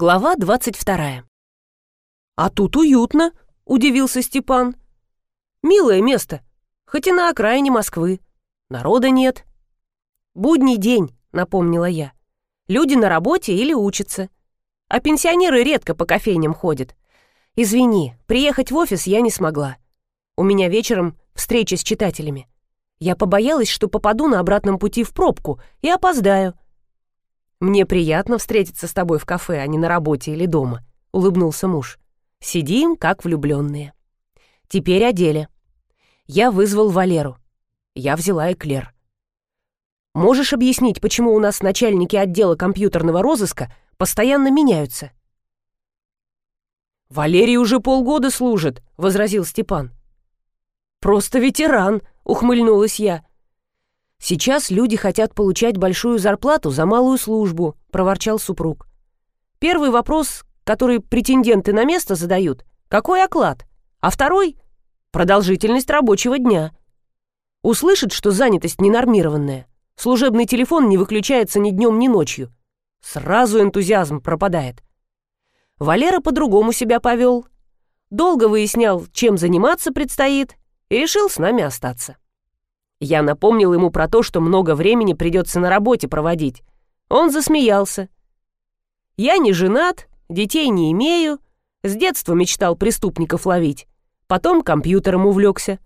Глава двадцать вторая. «А тут уютно», — удивился Степан. «Милое место, хоть и на окраине Москвы. Народа нет». «Будний день», — напомнила я. «Люди на работе или учатся. А пенсионеры редко по кофейням ходят. Извини, приехать в офис я не смогла. У меня вечером встреча с читателями. Я побоялась, что попаду на обратном пути в пробку и опоздаю». «Мне приятно встретиться с тобой в кафе, а не на работе или дома», — улыбнулся муж. «Сидим, как влюбленные. Теперь о деле. Я вызвал Валеру. Я взяла эклер. Можешь объяснить, почему у нас начальники отдела компьютерного розыска постоянно меняются?» «Валерий уже полгода служит», — возразил Степан. «Просто ветеран», — ухмыльнулась я. «Сейчас люди хотят получать большую зарплату за малую службу», — проворчал супруг. «Первый вопрос, который претенденты на место задают, какой оклад? А второй — продолжительность рабочего дня. Услышат, что занятость ненормированная, служебный телефон не выключается ни днем, ни ночью. Сразу энтузиазм пропадает. Валера по-другому себя повел. Долго выяснял, чем заниматься предстоит, и решил с нами остаться. Я напомнил ему про то, что много времени придется на работе проводить. Он засмеялся. «Я не женат, детей не имею, с детства мечтал преступников ловить, потом компьютером увлекся.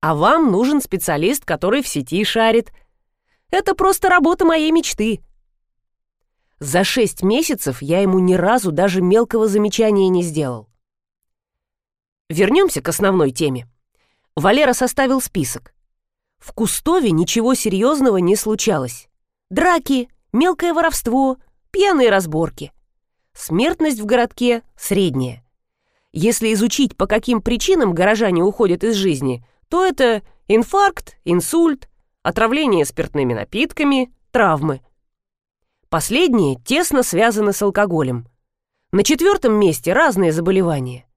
А вам нужен специалист, который в сети шарит. Это просто работа моей мечты». За шесть месяцев я ему ни разу даже мелкого замечания не сделал. Вернемся к основной теме. Валера составил список. В Кустове ничего серьезного не случалось. Драки, мелкое воровство, пьяные разборки. Смертность в городке средняя. Если изучить, по каким причинам горожане уходят из жизни, то это инфаркт, инсульт, отравление спиртными напитками, травмы. Последние тесно связаны с алкоголем. На четвертом месте разные заболевания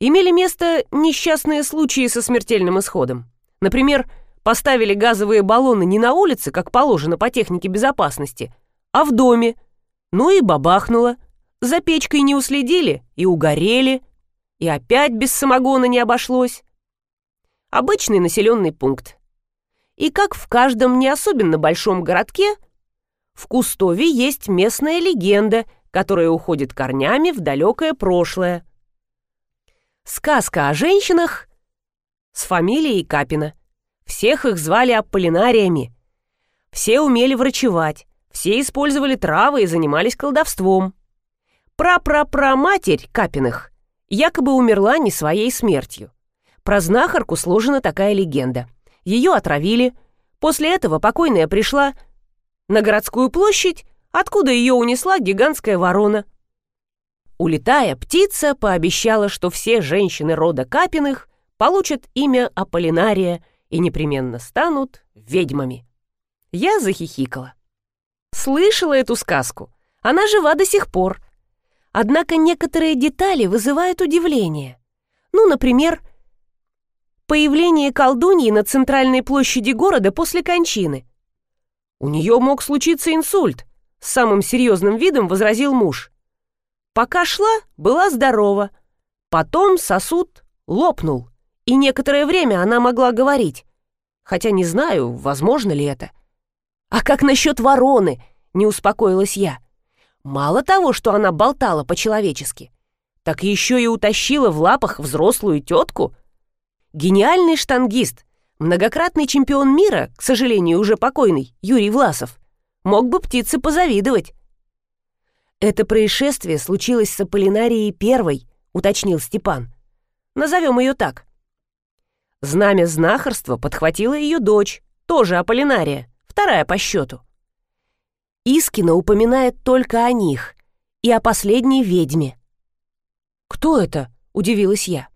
имели место несчастные случаи со смертельным исходом. Например, поставили газовые баллоны не на улице, как положено по технике безопасности, а в доме. Ну и бабахнуло. За печкой не уследили и угорели. И опять без самогона не обошлось. Обычный населенный пункт. И как в каждом не особенно большом городке, в Кустове есть местная легенда, которая уходит корнями в далекое прошлое. Сказка о женщинах с фамилией Капина. Всех их звали Аполлинариями. Все умели врачевать, все использовали травы и занимались колдовством. Пра-пра-пра-матерь Капиных якобы умерла не своей смертью. Про знахарку сложена такая легенда. Ее отравили. После этого покойная пришла на городскую площадь, откуда ее унесла гигантская ворона – Улетая, птица пообещала, что все женщины рода Капиных получат имя Аполлинария и непременно станут ведьмами. Я захихикала. Слышала эту сказку. Она жива до сих пор. Однако некоторые детали вызывают удивление. Ну, например, появление колдуньи на центральной площади города после кончины. У нее мог случиться инсульт, с самым серьезным видом возразил муж. Пока шла, была здорова. Потом сосуд лопнул, и некоторое время она могла говорить. Хотя не знаю, возможно ли это. «А как насчет вороны?» — не успокоилась я. Мало того, что она болтала по-человечески, так еще и утащила в лапах взрослую тетку. Гениальный штангист, многократный чемпион мира, к сожалению, уже покойный, Юрий Власов, мог бы птице позавидовать. «Это происшествие случилось с Аполлинарией Первой», — уточнил Степан. «Назовем ее так». Знамя знахарства подхватила ее дочь, тоже Аполлинария, вторая по счету. Искина упоминает только о них и о последней ведьме. «Кто это?» — удивилась я.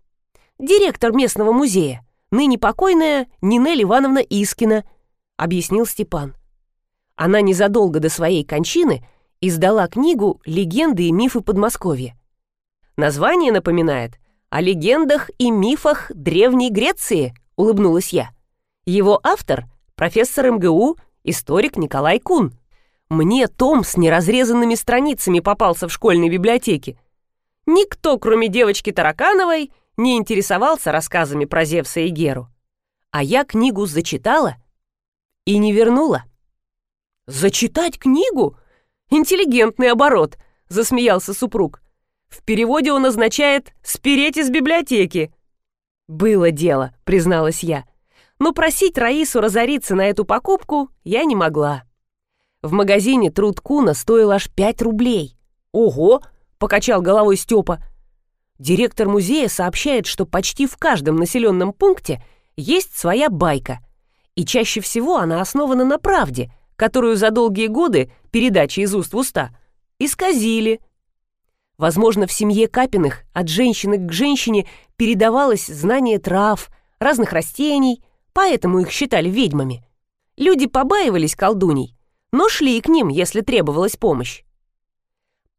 «Директор местного музея, ныне покойная Нинель Ивановна Искина», — объяснил Степан. Она незадолго до своей кончины — издала книгу «Легенды и мифы Подмосковья». Название напоминает о легендах и мифах Древней Греции, улыбнулась я. Его автор – профессор МГУ, историк Николай Кун. Мне том с неразрезанными страницами попался в школьной библиотеке. Никто, кроме девочки Таракановой, не интересовался рассказами про Зевса и Геру. А я книгу зачитала и не вернула. «Зачитать книгу? Интеллигентный оборот», — засмеялся супруг. В переводе он означает «спереть из библиотеки». «Было дело», — призналась я. Но просить Раису разориться на эту покупку я не могла. В магазине труд Куна стоил аж 5 рублей. «Ого!» — покачал головой Степа. Директор музея сообщает, что почти в каждом населенном пункте есть своя байка. И чаще всего она основана на правде, которую за долгие годы передачи из уст в уста исказили. Возможно, в семье Капиных от женщины к женщине передавалось знание трав, разных растений, поэтому их считали ведьмами. Люди побаивались колдуней, но шли к ним, если требовалась помощь.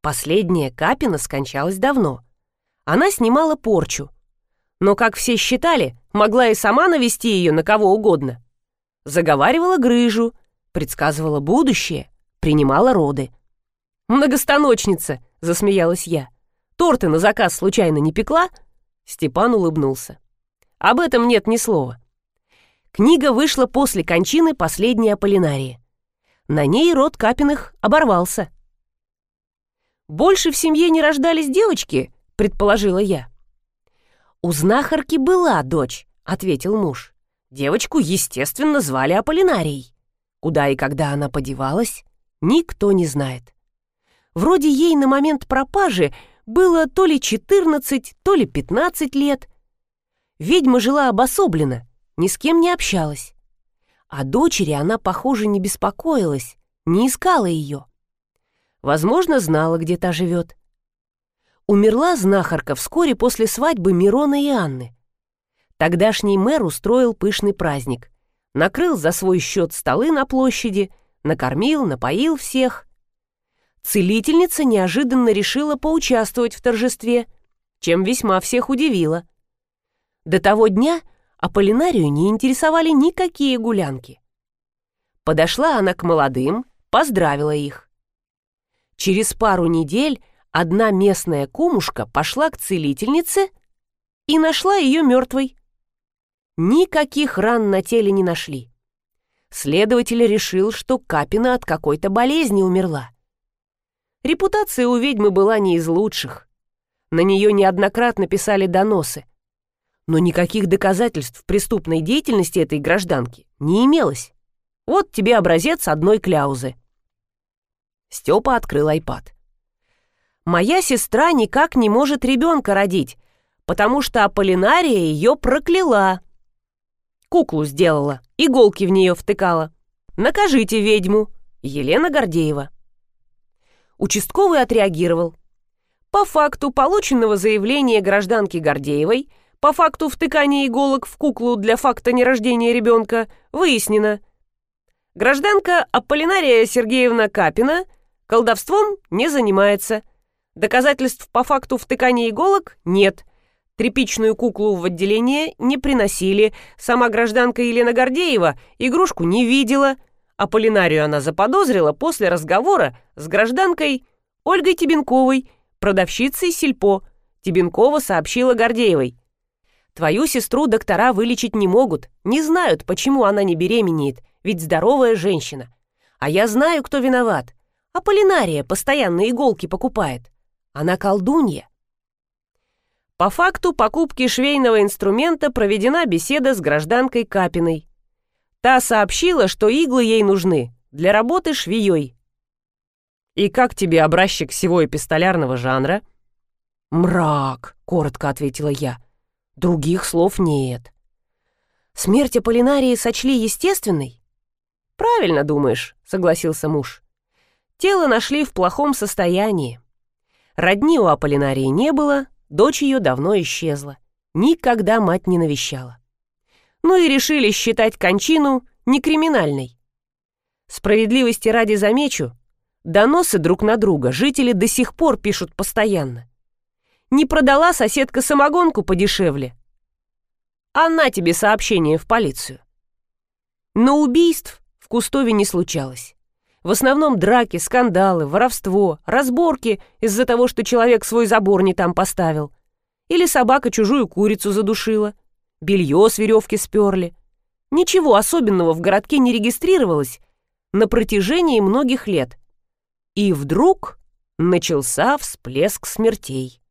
Последняя Капина скончалась давно — она снимала порчу. Но, как все считали, могла и сама навести ее на кого угодно. Заговаривала грыжу, предсказывала будущее, принимала роды. «Многостаночница!» — засмеялась я. «Торты на заказ случайно не пекла?» Степан улыбнулся. «Об этом нет ни слова». Книга вышла после кончины последней Аполлинарии. На ней род Капиных оборвался. Больше в семье не рождались девочки, — предположила я. «У знахарки была дочь», — ответил муж. Девочку, естественно, звали Аполлинарией. Куда и когда она подевалась, никто не знает. Вроде ей на момент пропажи было то ли 14, то ли 15 лет. Ведьма жила обособленно, ни с кем не общалась. О дочери она, похоже, не беспокоилась, не искала ее. Возможно, знала, где та живет. Умерла знахарка вскоре после свадьбы Мирона и Анны. Тогдашний мэр устроил пышный праздник. Накрыл за свой счет столы на площади, накормил, напоил всех. Целительница неожиданно решила поучаствовать в торжестве, чем весьма всех удивила. До того дня Аполлинарию не интересовали никакие гулянки. Подошла она к молодым, поздравила их. Через пару недель одна местная кумушка пошла к целительнице и нашла ее мертвой. Никаких ран на теле не нашли. Следователь решил, что Капина от какой-то болезни умерла. Репутация у ведьмы была не из лучших. На нее неоднократно писали доносы. Но никаких доказательств преступной деятельности этой гражданки не имелось. Вот тебе образец одной кляузы. Степа открыл айпад моя сестра никак не может ребенка родить, потому что Аполлинария ее прокляла. Куклу сделала, иголки в нее втыкала. Накажите ведьму. Елена Гордеева. Участковый отреагировал. По факту полученного заявления гражданки Гордеевой, по факту втыкания иголок в куклу для факта нерождения ребенка, выяснено. Гражданка Аполлинария Сергеевна Капина колдовством не занимается – Доказательств по факту втыкания иголок нет. Тряпичную куклу в отделение не приносили. Сама гражданка Елена Гордеева игрушку не видела. А Полинарию она заподозрила после разговора с гражданкой Ольгой Тебенковой, продавщицей Сельпо. Тебенкова сообщила Гордеевой. «Твою сестру доктора вылечить не могут, не знают, почему она не беременеет, ведь здоровая женщина. А я знаю, кто виноват. Аполлинария постоянно иголки покупает. Она колдунья. По факту покупки швейного инструмента проведена беседа с гражданкой Капиной. Та сообщила, что иглы ей нужны для работы швеей. «И как тебе образчик всего эпистолярного жанра?» «Мрак», — коротко ответила я. «Других слов нет». «Смерть Аполлинарии сочли естественной?» «Правильно думаешь», — согласился муж. «Тело нашли в плохом состоянии. Родни у Аполлинарии не было, дочь ее давно исчезла. Никогда мать не навещала. Ну и решили считать кончину некриминальной. Справедливости ради замечу, доносы друг на друга жители до сих пор пишут постоянно. Не продала соседка самогонку подешевле. Она тебе сообщение в полицию. Но убийств в Кустове не случалось. В основном драки, скандалы, воровство, разборки из-за того, что человек свой забор не там поставил. Или собака чужую курицу задушила. Белье с веревки сперли. Ничего особенного в городке не регистрировалось на протяжении многих лет. И вдруг начался всплеск смертей.